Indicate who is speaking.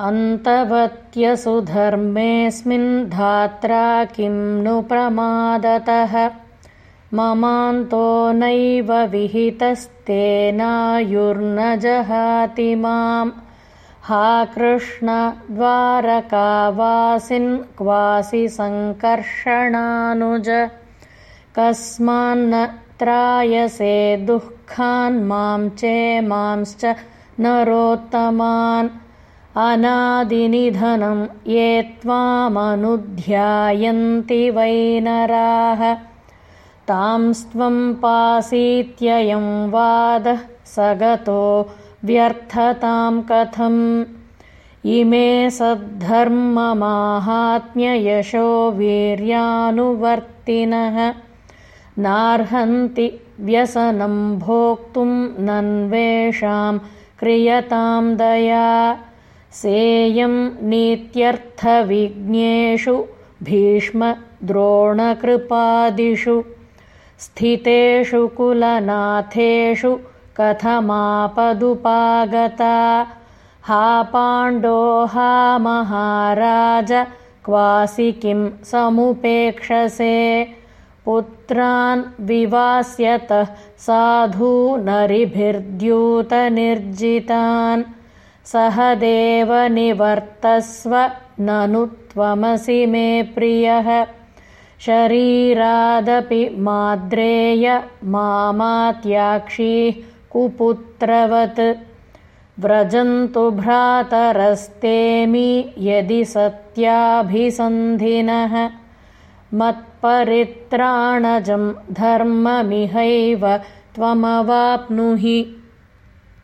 Speaker 1: अन्तवत्यसुधर्मेऽस्मिन् धात्रा किं नु प्रमादतः? ममान्तो नैव विहितस्तेनायुर्न जहाति माम्। हा कृष्ण द्वारकावासिन् क्वासि सङ्कर्षणानुज। कस्मान्न त्रायसे दुःखान् मां चेमांश्च नरोत्तमान् अनादिनिधनं ये त्वामनुध्यायन्ति वैनराः तांस्त्वं पासीत्ययं वादः सगतो व्यर्थतां कथम्। इमे सद्धर्ममाहात्म्ययशो वीर्यानुवर्तिनः। नार्हन्ति व्यसनं भोक्तुं नन्वेषां क्रियतां दया सेयं नीत्यर्थविज्ञेषु भीष्मद्रोणकृपादिषु स्थितेषु कुलनाथेषु कथमापदुपागता हा पाण्डो हा महाराज क्वासि किं समुपेक्षसे? पुत्रान् विवास्यतः साधूनरिभिर्द्यूतनिर्जितान् सह निवर्तस्व ननु त्वमसि मे प्रियः। शरीरादपि माद्रेय मामात्याक्षीः कुपुत्रवत्। व्रजन्तु भ्रातरस्तेमि यदि सत्याभिसन्धिनः। मत्परित्राणजं धर्ममिहैव त्वमवाप्नुहि